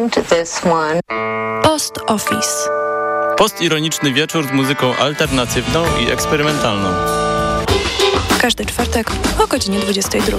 I've named this one Post Office. Postironiczny wieczór z muzyką alternatywną i eksperymentalną. Każdy czwartek o godzinie 22.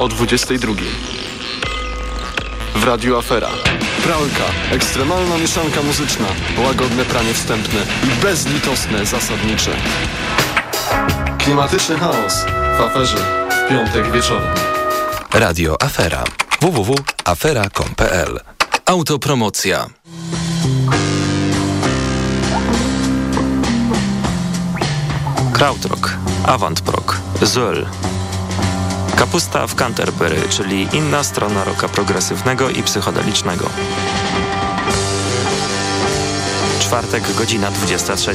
o 22. W Radiu Afera. Pralka, ekstremalna mieszanka muzyczna, łagodne pranie wstępne i bezlitosne zasadnicze. Klimatyczny chaos w aferze w piątek wieczorem. Radio Afera. www.afera.com.pl Autopromocja. Krautrock, Avantprog, Zöll. Kapusta w Canterbury, czyli inna strona roka progresywnego i psychodelicznego. Czwartek, godzina 23.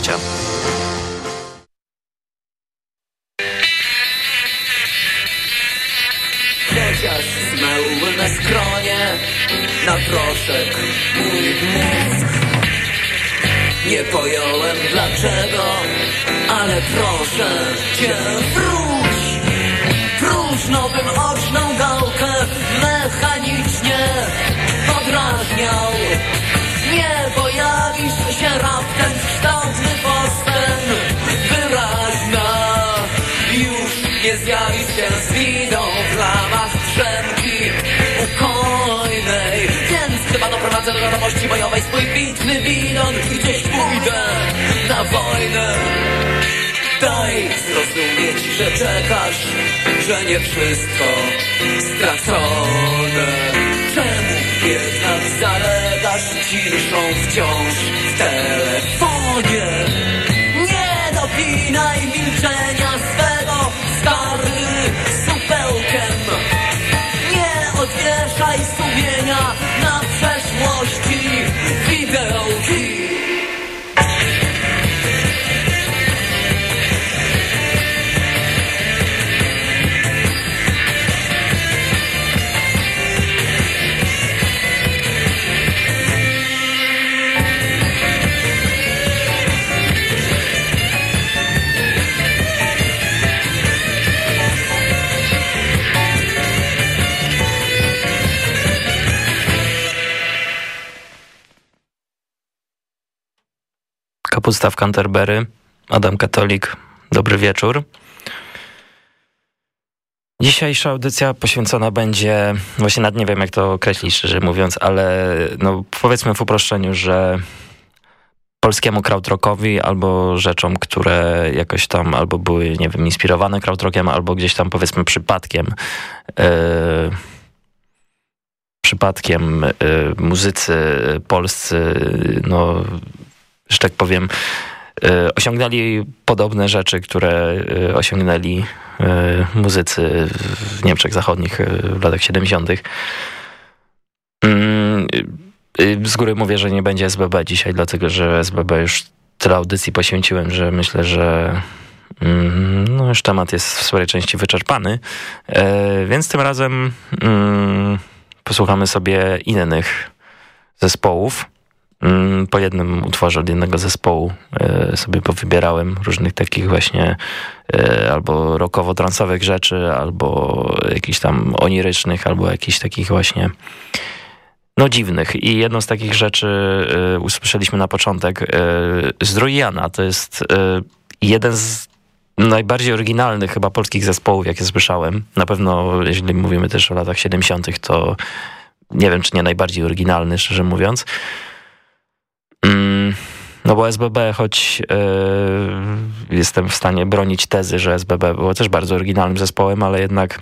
Chociaż zmył na skronie na proszek mój mózg Nie pojąłem dlaczego, ale proszę cię wróć Nowym oczną gałkę mechanicznie podrażniał. Nie pojawisz się raptem kształtny postęp wyraźna. Już nie zjawisz się z widą w ramach drzemki ukojnej. Więc chyba doprowadzę do wiadomości bojowej swój bitny widok. I gdzieś pójdę na wojnę Daj zrozumieć, że czekasz, że nie wszystko stracone. Czemu jednak zalegasz ciszą wciąż w telefonie? Nie dopinaj milczenia swego stary supełkiem. Nie odwieszaj sumienia na przeszłości widełki Kapusta w Canterbury, Adam Katolik, dobry wieczór. Dzisiejsza audycja poświęcona będzie, właśnie nad nie wiem jak to określić szczerze mówiąc, ale no powiedzmy w uproszczeniu, że polskiemu krautrockowi albo rzeczom, które jakoś tam albo były, nie wiem, inspirowane krautrockiem, albo gdzieś tam powiedzmy przypadkiem yy, przypadkiem yy, muzycy polscy, no że tak powiem, y, osiągnęli podobne rzeczy, które y, osiągnęli y, muzycy w Niemczech Zachodnich w latach 70. Mm, z góry mówię, że nie będzie SBB dzisiaj, dlatego że SBB już tyle audycji poświęciłem, że myślę, że mm, no już temat jest w swojej części wyczerpany. Więc tym razem mm, posłuchamy sobie innych zespołów. Mm, po jednym utworze od jednego zespołu e, sobie powybierałem różnych takich właśnie e, albo rockowo-transowych rzeczy, albo jakichś tam onirycznych, albo jakichś takich właśnie no dziwnych. I jedną z takich rzeczy e, usłyszeliśmy na początek z Druiana. To jest jeden z najbardziej oryginalnych chyba polskich zespołów, jakie słyszałem. Na pewno, jeśli mówimy też o latach 70., to nie wiem, czy nie najbardziej oryginalny, szczerze mówiąc. Mm, no bo SBB, choć yy, jestem w stanie bronić tezy, że SBB było też bardzo oryginalnym zespołem, ale jednak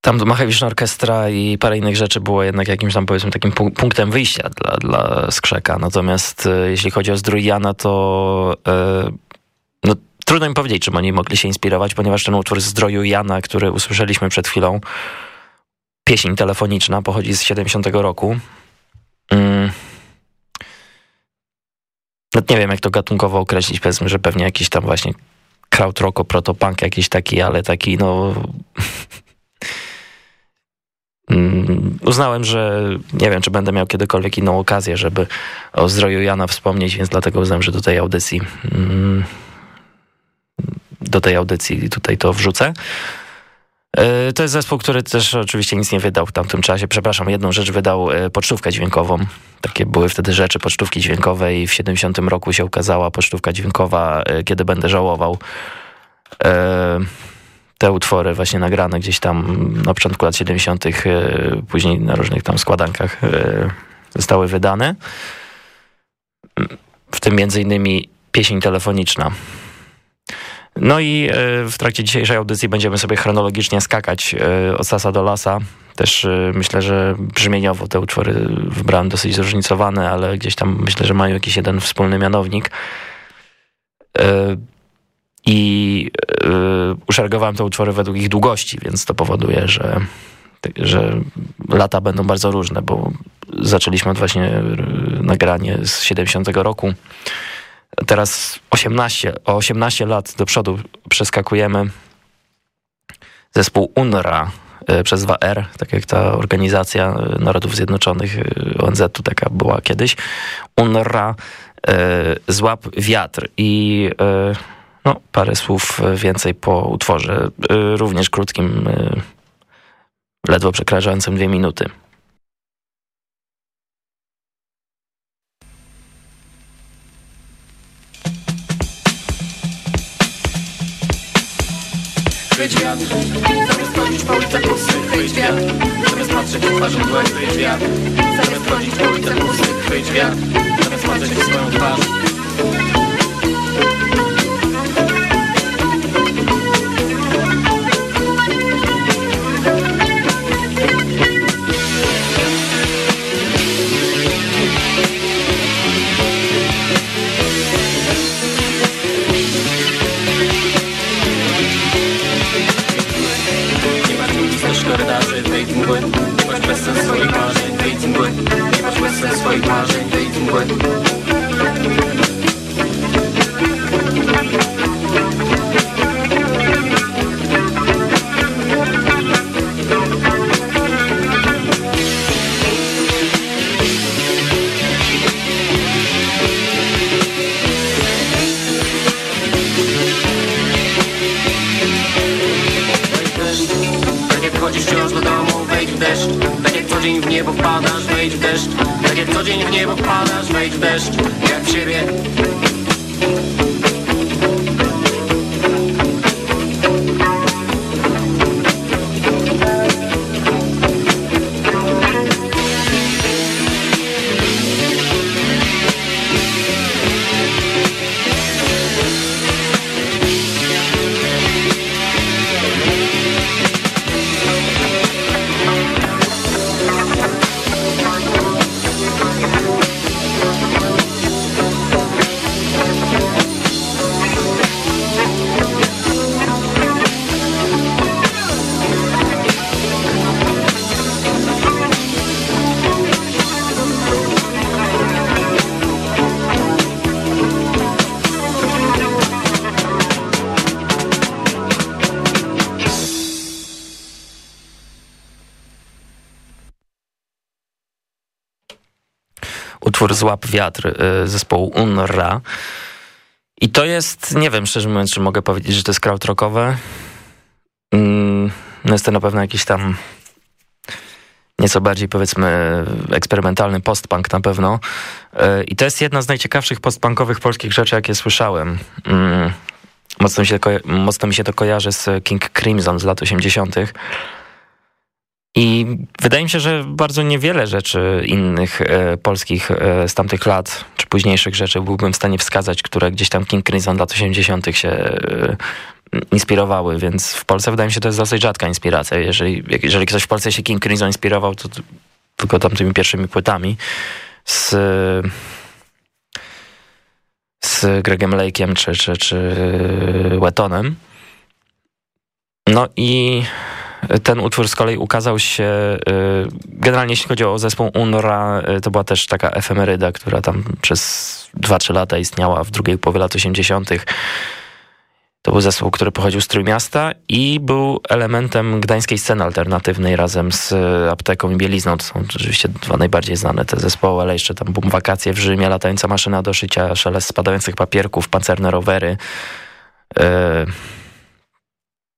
tam Machawiczna Orkiestra i parę innych rzeczy było jednak jakimś tam powiedzmy takim punktem wyjścia dla, dla Skrzeka. Natomiast yy, jeśli chodzi o Zdrójana, to yy, no, trudno mi powiedzieć, czym oni mogli się inspirować, ponieważ ten utwór Zdroju Jana, który usłyszeliśmy przed chwilą, pieśń telefoniczna, pochodzi z 70 roku. Mm. No, nie wiem, jak to gatunkowo określić, powiedzmy, że pewnie jakiś tam właśnie krautrocko, protopunk jakiś taki, ale taki no... Mm, uznałem, że nie wiem, czy będę miał kiedykolwiek inną okazję, żeby o zdroju Jana wspomnieć, więc dlatego uznałem, że do tej audycji mm, do tej audycji tutaj to wrzucę. E, to jest zespół, który też oczywiście nic nie wydał w tamtym czasie. Przepraszam, jedną rzecz wydał e, pocztówkę dźwiękową. Takie były wtedy rzeczy, pocztówki dźwiękowe i w 70 roku się ukazała pocztówka dźwiękowa e, Kiedy będę żałował. Te utwory właśnie nagrane gdzieś tam na początku lat 70., później na różnych tam składankach zostały wydane. W tym między innymi pieśń telefoniczna. No i e, w trakcie dzisiejszej audycji będziemy sobie chronologicznie skakać e, od sasa do lasa. Też e, myślę, że brzmieniowo te utwory wybrałem dosyć zróżnicowane, ale gdzieś tam myślę, że mają jakiś jeden wspólny mianownik. I uszeregowałem te utwory według ich długości, więc to powoduje, że, że lata będą bardzo różne, bo zaczęliśmy od właśnie nagranie z 70 roku. Teraz 18, o 18 lat do przodu przeskakujemy. Zespół UNRWA e, przez 2R, tak jak ta organizacja Narodów Zjednoczonych e, ONZ-u taka była kiedyś. UNRWA, Złap Wiatr i no, parę słów więcej po utworze, również krótkim, ledwo przekraczającym dwie minuty. Chwyć wiatr Zamiast chodzić po ulicach pusty, chwyć wiatr. Zamiast patrzeć w twarzą mgłę, chwyć wiatr. Zamiast chodzić po ulicach pusty, chwyć wiatr. Zamiast patrzeć w swoją twarz Sprzedaży tej mgły Choć bez sensu i marzeń tej mgły Choć bez sensu i marzeń tej mgły Złap Wiatr y, zespołu UNRWA. I to jest, nie wiem szczerze mówiąc, czy mogę powiedzieć, że to jest krautrockowe. Mm, no jest to na pewno jakiś tam nieco bardziej powiedzmy eksperymentalny postpunk na pewno. Y, I to jest jedna z najciekawszych postpunkowych polskich rzeczy, jakie słyszałem. Mm, mocno mi się, mocno mi się to kojarzy z King Crimson z lat 80. I wydaje mi się, że bardzo niewiele rzeczy innych e, polskich e, z tamtych lat, czy późniejszych rzeczy byłbym w stanie wskazać, które gdzieś tam King Crimson lat 80. się e, inspirowały, więc w Polsce wydaje mi się, że to jest dosyć rzadka inspiracja. Jeżeli, jeżeli ktoś w Polsce się King Crimson inspirował, to, tylko tamtymi pierwszymi płytami z, z Gregem Lake'iem czy, czy, czy Wetonem. No i ten utwór z kolei ukazał się, y, generalnie jeśli chodzi o zespół UNRWA, y, to była też taka efemeryda, która tam przez 2-3 lata istniała w drugiej połowie lat 80. To był zespół, który pochodził z Trójmiasta i był elementem gdańskiej sceny alternatywnej razem z Apteką i Bielizną. To są oczywiście dwa najbardziej znane te zespoły, ale jeszcze tam Boom Wakacje w Rzymie, Latająca Maszyna do Szycia, Szelest Spadających Papierków, Pancerne Rowery. Yy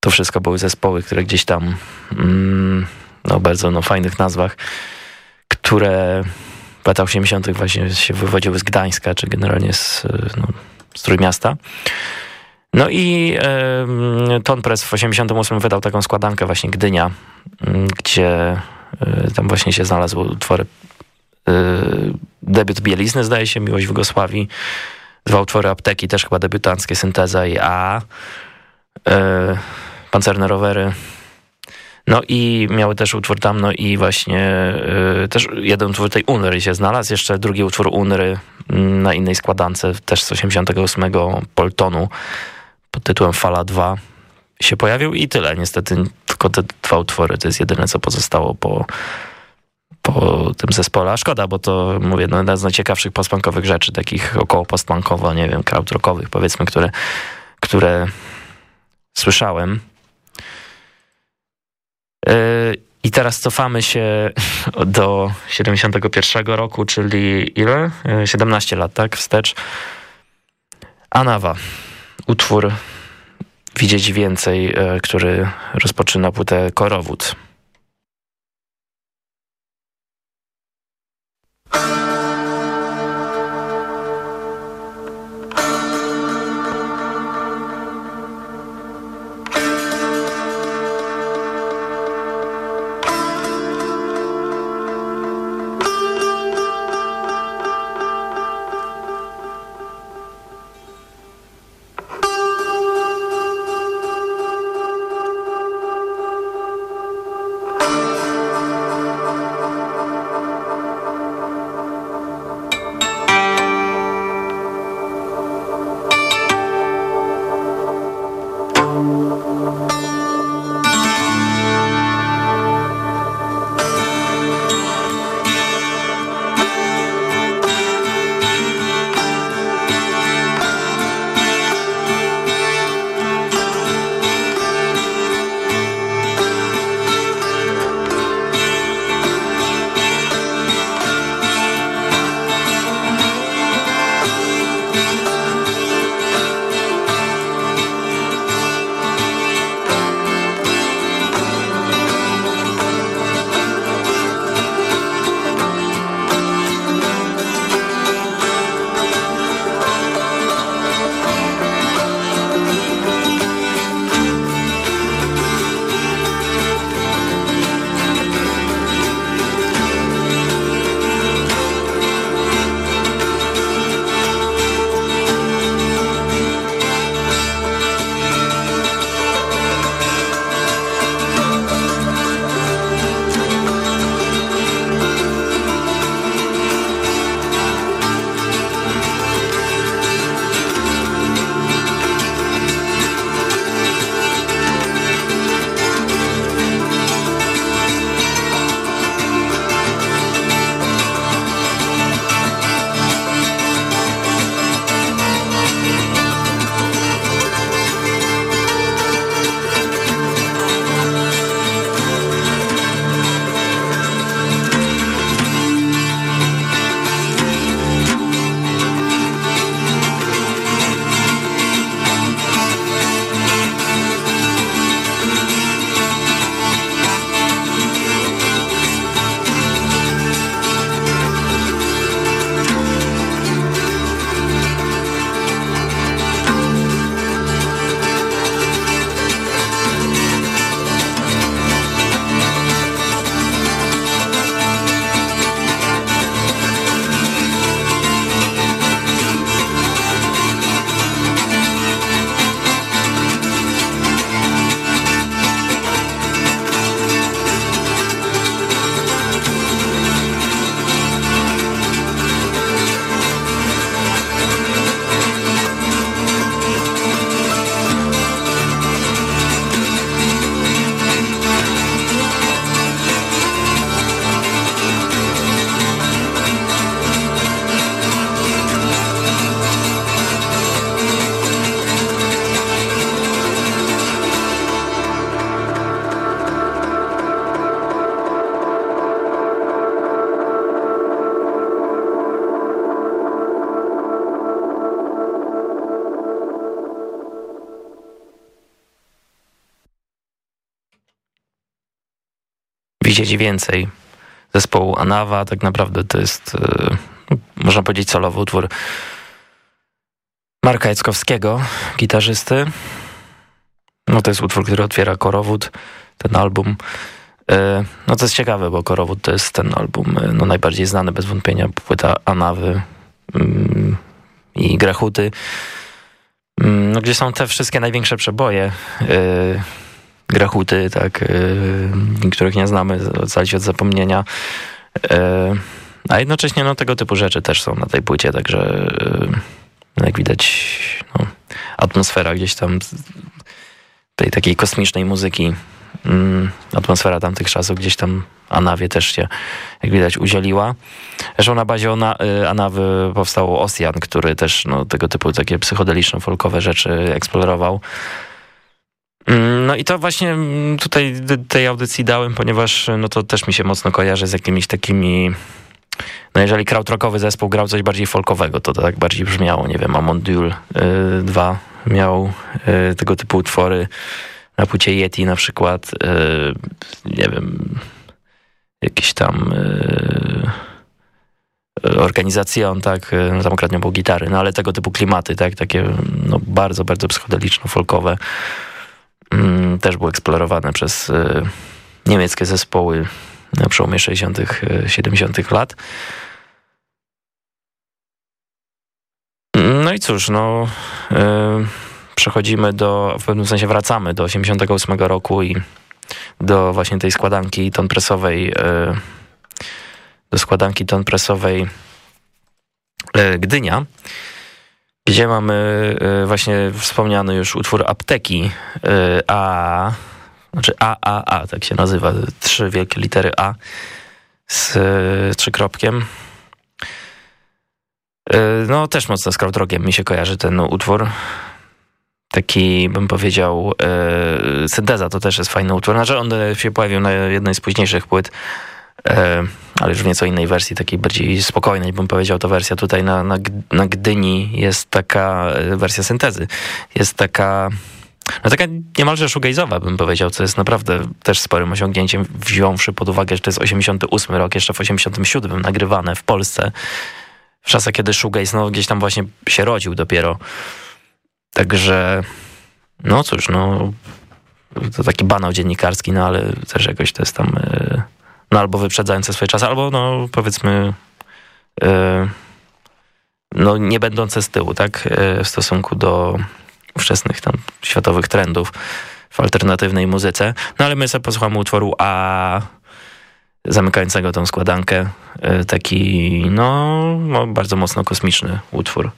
to wszystko były zespoły, które gdzieś tam mm, no bardzo no, fajnych nazwach, które w latach 80. właśnie się wywodziły z Gdańska, czy generalnie z, no, z Trójmiasta. No i e, Ton Press w 88 wydał taką składankę właśnie Gdynia, gdzie e, tam właśnie się znalazły utwory e, debiut Bielizny, zdaje się, Miłość w Jugosławii, dwa utwory Apteki, też chyba debiutanckie, Synteza i A. E, pancerne rowery. No i miały też utwór tam, no i właśnie y, też jeden utwór tej Unry się znalazł, jeszcze drugi utwór Unry mm, na innej składance, też z 88 Poltonu pod tytułem Fala 2 się pojawił i tyle. Niestety tylko te dwa utwory to jest jedyne, co pozostało po, po tym zespole. A szkoda, bo to, mówię, no, jedna z najciekawszych postpunkowych rzeczy, takich około postpunkowo, nie wiem, krautrockowych powiedzmy, które, które słyszałem. E, I teraz cofamy się do 71 roku, czyli ile? 17 e, lat, tak? Wstecz. Anawa. Utwór Widzieć Więcej, e, który rozpoczyna płytę Korowód. Widzieć Więcej zespołu Anawa. Tak naprawdę to jest, e, można powiedzieć, solowy utwór Marka Jackowskiego, gitarzysty. No to jest utwór, który otwiera Korowód, ten album. E, no to jest ciekawe, bo Korowód to jest ten album e, no, najbardziej znany bez wątpienia, płyta Anawy mm, i Grachuty. Mm, no, gdzie są te wszystkie największe przeboje. Grachuty, tak, których nie znamy, ocalić od zapomnienia. A jednocześnie no, tego typu rzeczy też są na tej płycie, także jak widać no, atmosfera gdzieś tam tej takiej kosmicznej muzyki, mm, atmosfera tamtych czasów gdzieś tam Anawie też się, jak widać, udzieliła. Zresztą na bazie Ona, y, Anawy powstał Ossian, który też no, tego typu takie psychodeliczno-folkowe rzeczy eksplorował. Mm, no i to właśnie tutaj tej audycji dałem, ponieważ no to też mi się mocno kojarzy z jakimiś takimi... No jeżeli krautrockowy zespół grał coś bardziej folkowego, to to tak bardziej brzmiało. Nie wiem, Amondul y, 2 miał y, tego typu utwory na płycie Yeti na przykład. Nie wiem, jakieś tam... Y, organizacją, tak, no tam było gitary, no ale tego typu klimaty, tak, takie no, bardzo, bardzo psychodeliczno-folkowe. Mm, też były eksplorowane przez y, niemieckie zespoły na przełomie 60., 70. Y, lat. No i cóż, no y, przechodzimy do, w pewnym sensie wracamy do 88 roku i do właśnie tej składanki ton presowej, do składanki ton presowej Gdynia gdzie mamy e, właśnie wspomniany już utwór Apteki e, A, znaczy AAA, tak się nazywa, trzy wielkie litery A z e, trzykropkiem. No też mocno z krautrogiem mi się kojarzy ten utwór. Taki, bym powiedział, synteza to też jest fajny utwór. Znaczy on się pojawił na jednej z późniejszych płyt ale już w nieco innej wersji, takiej bardziej spokojnej, bym powiedział, to wersja tutaj na, na, na Gdyni jest taka e, wersja syntezy. Jest taka no taka niemalże shoegaze'owa bym powiedział, co jest naprawdę też sporym osiągnięciem, wziąwszy pod uwagę, że to jest 88 rok, jeszcze w 87 nagrywane w Polsce, w czasach, kiedy shoegaze no, gdzieś tam właśnie się rodził dopiero. Także, no cóż, no to taki banał dziennikarski, no ale też jakoś to jest tam... Yy, no albo wyprzedzające swoje czasy, albo no powiedzmy yy, no nie będące z tyłu, tak, yy, w stosunku do wczesnych tam światowych trendów w alternatywnej muzyce. No ale my sobie posłuchamy utworu A zamykającego tą składankę. Yy, taki, no, no bardzo mocno kosmiczny utwór.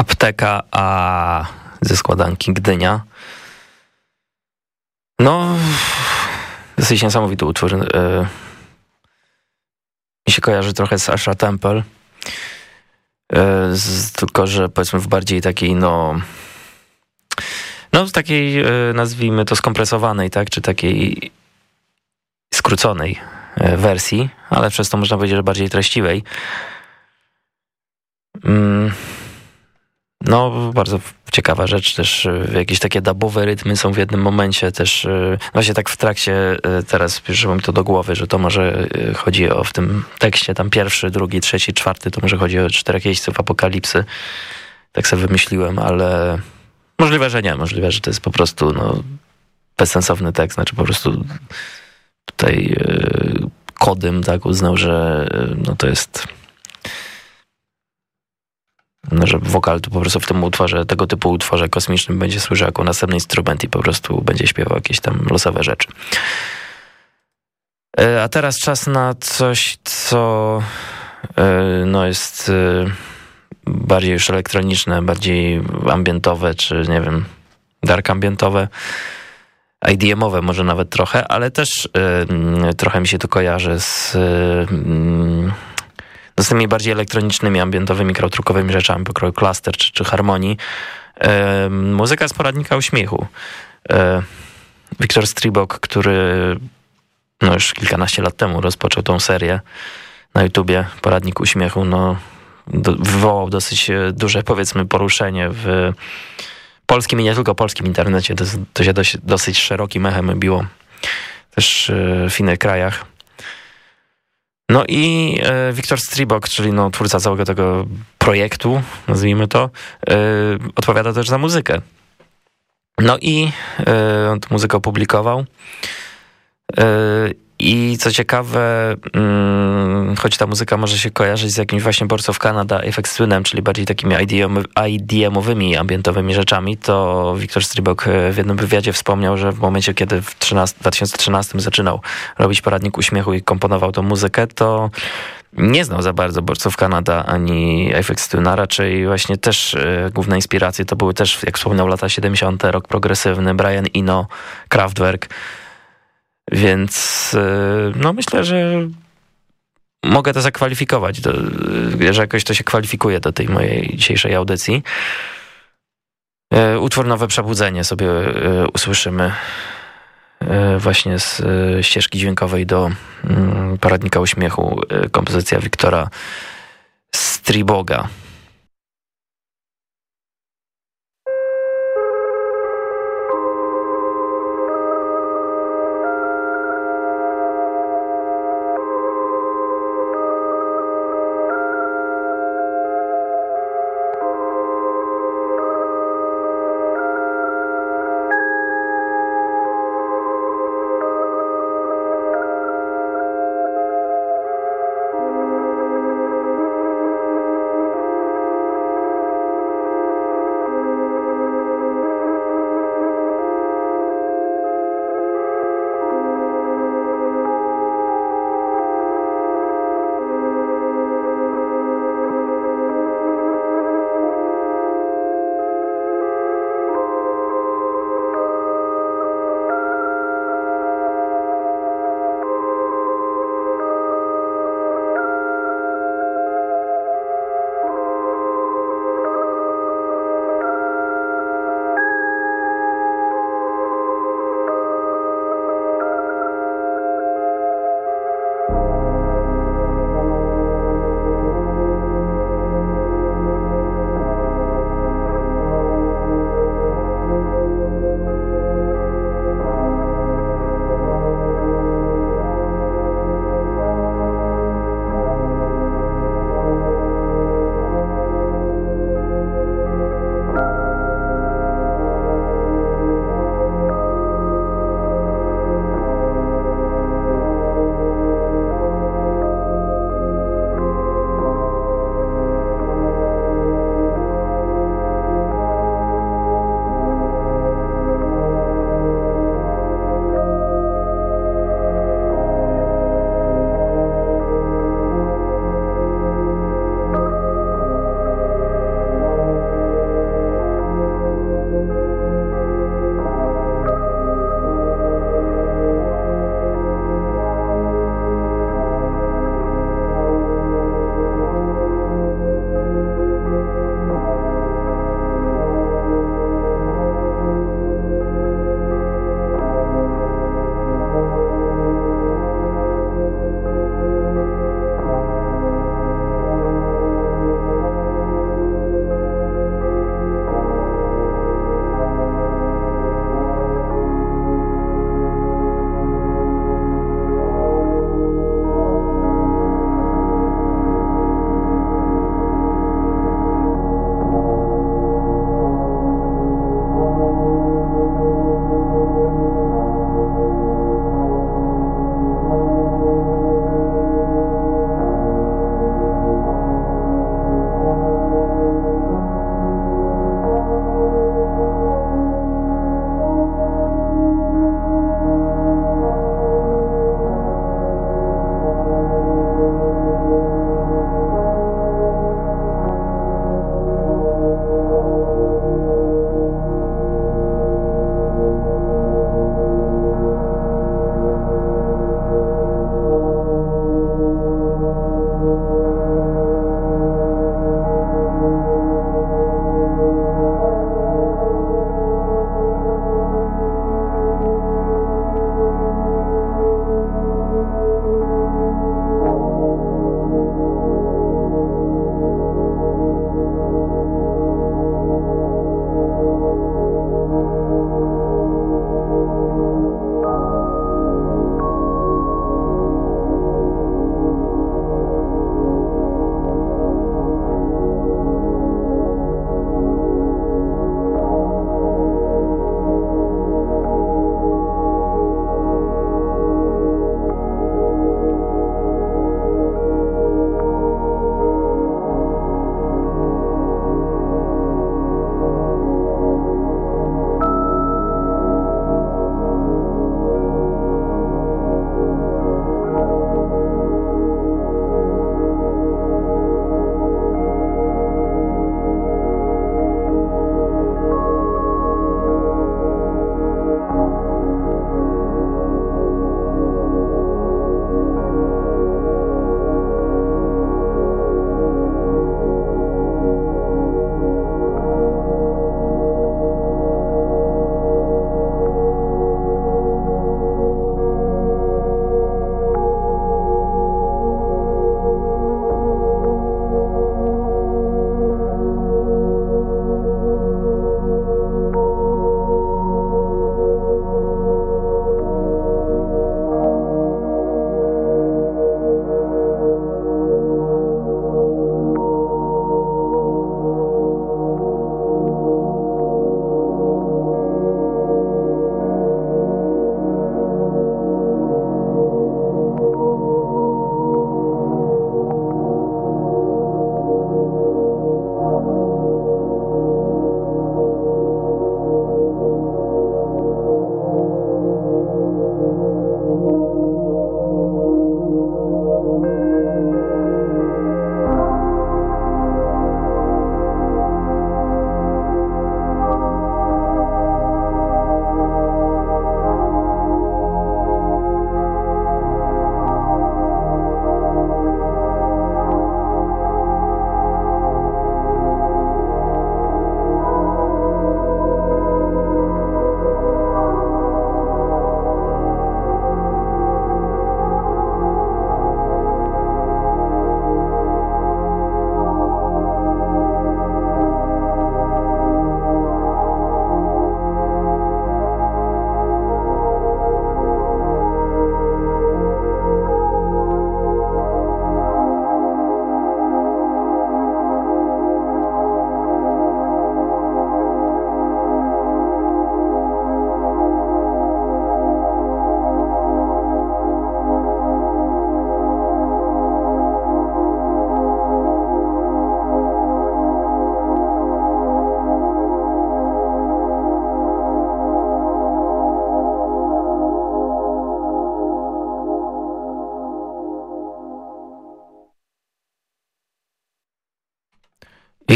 Apteka A ze składanki Gdynia. No, dosyć niesamowity utwór. Yy, mi się kojarzy trochę z Asha Temple. Yy, z, tylko, że powiedzmy w bardziej takiej, no... No, takiej, yy, nazwijmy to, skompresowanej, tak? Czy takiej skróconej wersji, ale przez to można powiedzieć, że bardziej treściwej. Mm. No, bardzo ciekawa rzecz, też jakieś takie dabowe rytmy są w jednym momencie, też właśnie tak w trakcie teraz przyszło mi to do głowy, że to może chodzi o w tym tekście tam pierwszy, drugi, trzeci, czwarty, to może chodzi o czterech jeźdźców apokalipsy. Tak sobie wymyśliłem, ale możliwe, że nie, możliwe, że to jest po prostu no, bezsensowny tekst, znaczy po prostu tutaj Kodym tak uznał, że no, to jest że wokal tu po prostu w tym utworze, tego typu utworze kosmicznym będzie służył jako następny instrument i po prostu będzie śpiewał jakieś tam losowe rzeczy. A teraz czas na coś, co no jest bardziej już elektroniczne, bardziej ambientowe, czy nie wiem, dark ambientowe. IDM-owe może nawet trochę, ale też trochę mi się to kojarzy z, z tymi bardziej elektronicznymi, ambientowymi, krautrukowymi rzeczami, pokroju cluster czy, czy harmonii. Muzyka z poradnika uśmiechu. Wiktor Stribok, który no już kilkanaście lat temu rozpoczął tą serię na YouTubie, Poradnik Uśmiechu, no do, wywołał dosyć duże, powiedzmy, poruszenie w polskim i nie tylko polskim internecie. To, to się dosyć, dosyć szerokim echem biło też w innych krajach. No i e, Wiktor Stribok, czyli no, twórca całego tego projektu, nazwijmy to, e, odpowiada też za muzykę. No i e, on muzykę opublikował. I co ciekawe, hmm, choć ta muzyka może się kojarzyć z jakimś właśnie Boards of Canada Apex Twinem, czyli bardziej takimi IDM-owymi, ambientowymi rzeczami, to Wiktor Stribok w jednym wywiadzie wspomniał, że w momencie, kiedy w 13, 2013 zaczynał robić poradnik uśmiechu i komponował tą muzykę, to nie znał za bardzo Boards of Canada ani Apex Twina, raczej właśnie też e, główne inspiracje to były też, jak wspomniał, lata 70., rok progresywny, Brian Eno, Kraftwerk, więc no myślę, że mogę to zakwalifikować, do, że jakoś to się kwalifikuje do tej mojej dzisiejszej audycji. Utwór Nowe Przebudzenie sobie usłyszymy właśnie z ścieżki dźwiękowej do Paradnika Uśmiechu, kompozycja Wiktora Striboga.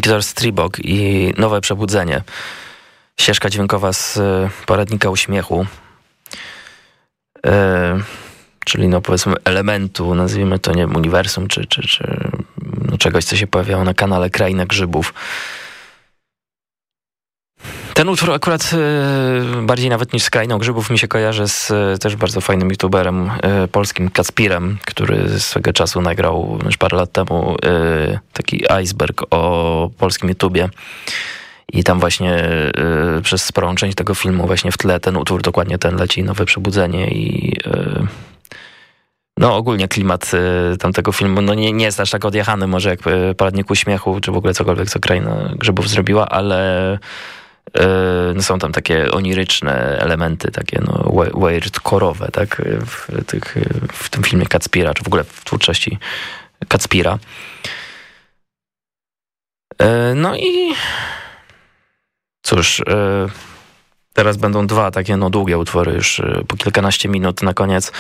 Wiktor Stribok i Nowe Przebudzenie. Ścieżka dźwiękowa z e, poradnika uśmiechu. E, czyli no powiedzmy elementu, nazwijmy to nie uniwersum, czy, czy, czy no czegoś, co się pojawiało na kanale Kraina Grzybów. Ten utwór akurat e, bardziej nawet niż z Grzybów mi się kojarzy z e, też bardzo fajnym youtuberem e, polskim Kacpirem, który swego czasu nagrał już parę lat temu taki iceberg o polskim YouTubie. I tam właśnie e, przez sporą część tego filmu właśnie w tle ten utwór, dokładnie ten leci, Nowe Przebudzenie i e, no ogólnie klimat y, tamtego filmu no nie, nie jest aż tak odjechany może jak y, Paradnik Uśmiechu, czy w ogóle cokolwiek, co Kraina Grzybów zrobiła, ale y, no, są tam takie oniryczne elementy, takie no weird-korowe, tak, w, tych, w tym filmie Kacpira, czy w ogóle w twórczości Kacpira. No i cóż, teraz będą dwa takie no długie utwory już po kilkanaście minut na koniec.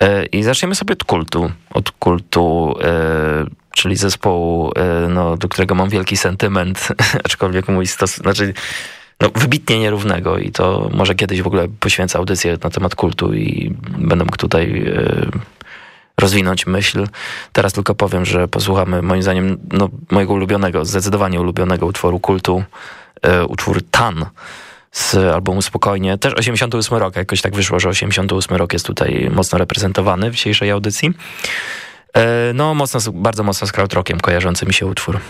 E, I zaczniemy sobie od kultu. Od kultu, e, czyli zespołu, e, no, do którego mam wielki sentyment, aczkolwiek mój stos... Znaczy, no, wybitnie nierównego i to może kiedyś w ogóle poświęcę audycję na temat kultu i będę mógł tutaj rozwinąć myśl. Teraz tylko powiem, że posłuchamy moim zdaniem no, mojego ulubionego, zdecydowanie ulubionego utworu kultu, utwór Tan z albumu Spokojnie. Też 88 rok, jakoś tak wyszło, że 88 rok jest tutaj mocno reprezentowany w dzisiejszej audycji. E, no, mocno, bardzo mocno z krautrockiem kojarzący mi się utwór.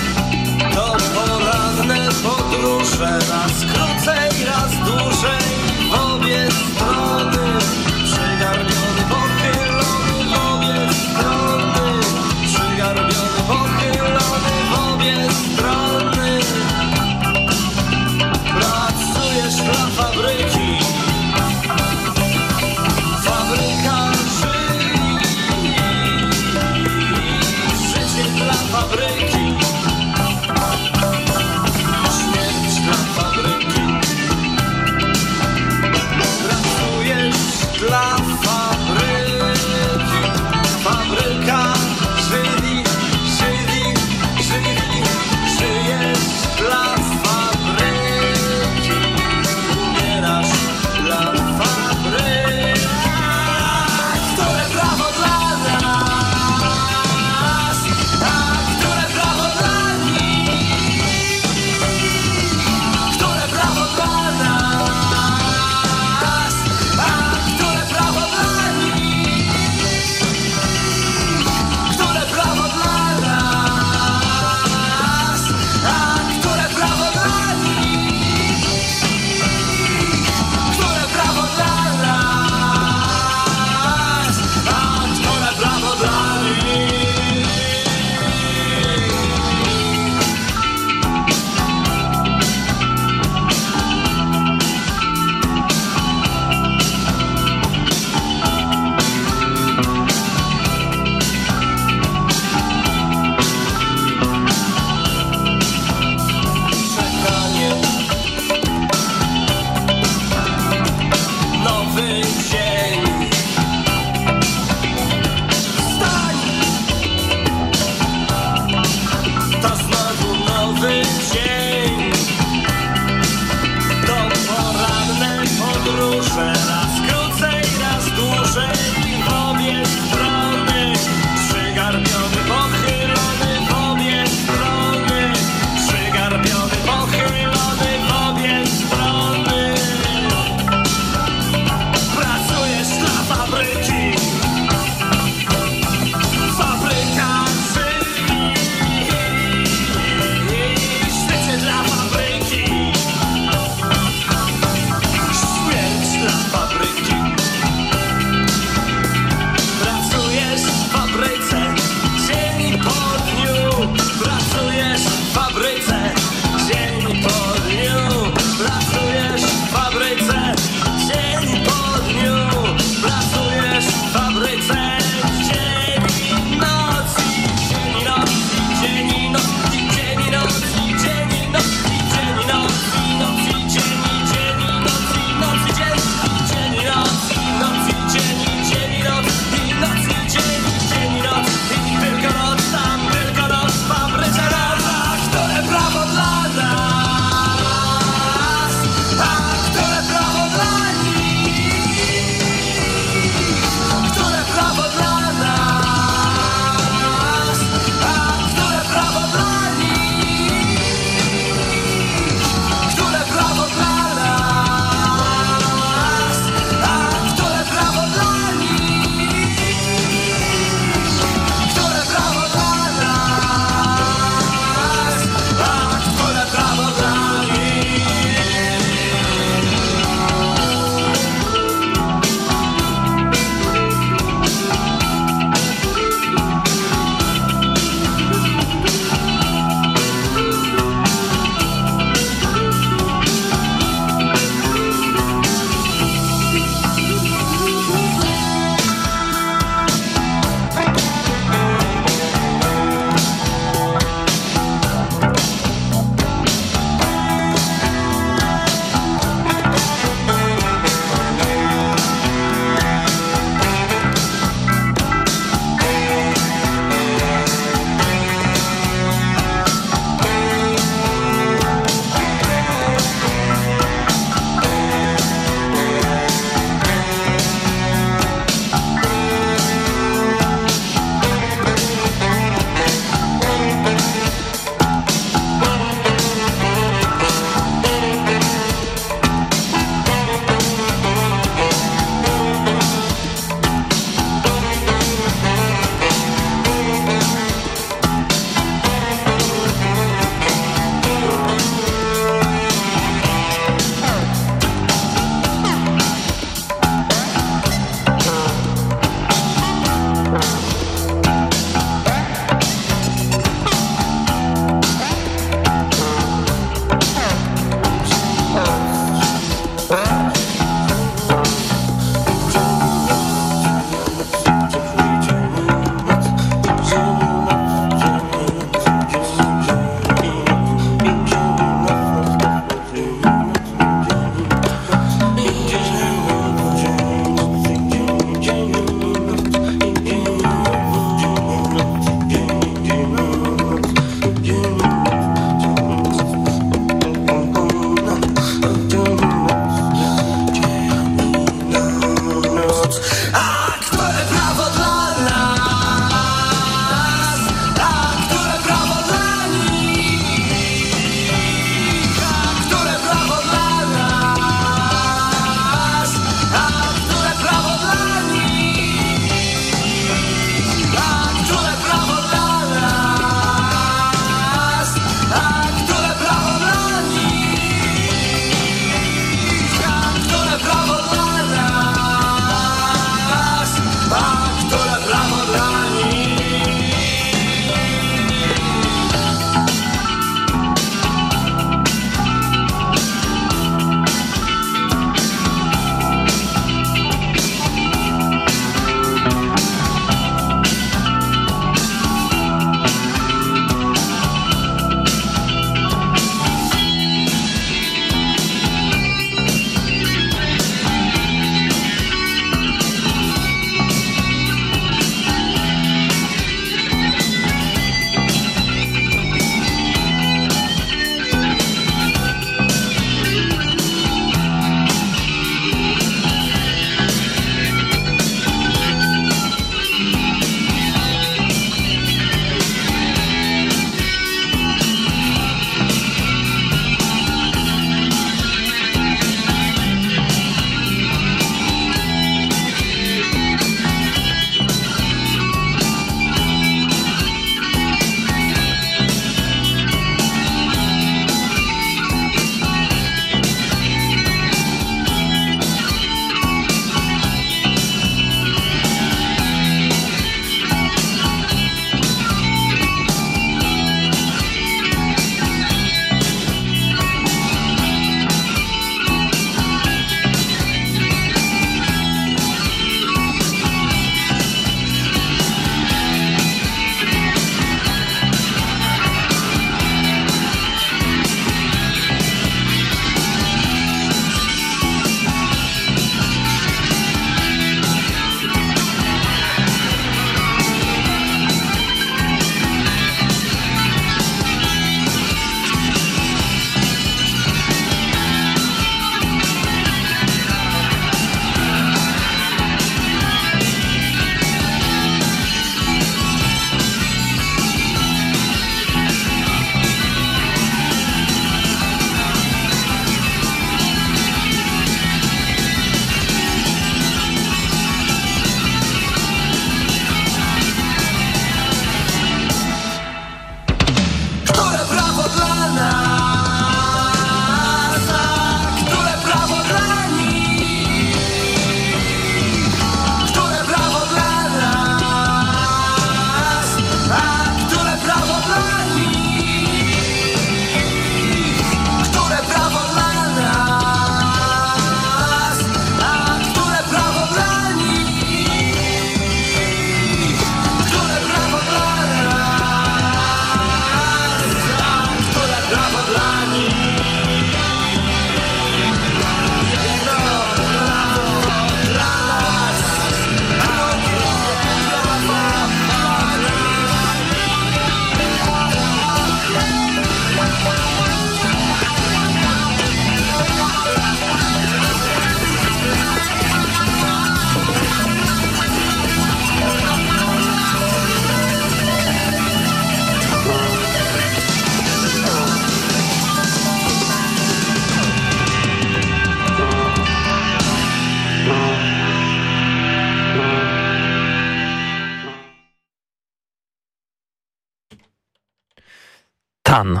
Tan,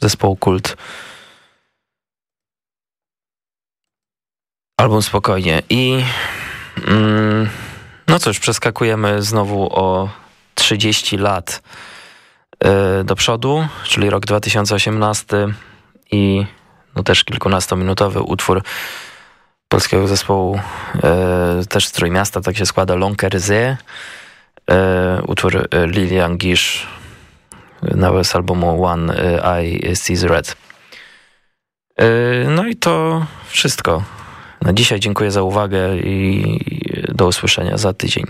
zespołu Kult. Album spokojnie. I mm, no cóż, przeskakujemy znowu o 30 lat y, do przodu, czyli rok 2018 i no też kilkunastominutowy utwór polskiego zespołu, y, też z Trójmiasta, tak się składa, Lonkerzie, y, utwór Lilian Gish, nawet z albumu One I Sees Red. No i to wszystko. Na dzisiaj dziękuję za uwagę i do usłyszenia za tydzień.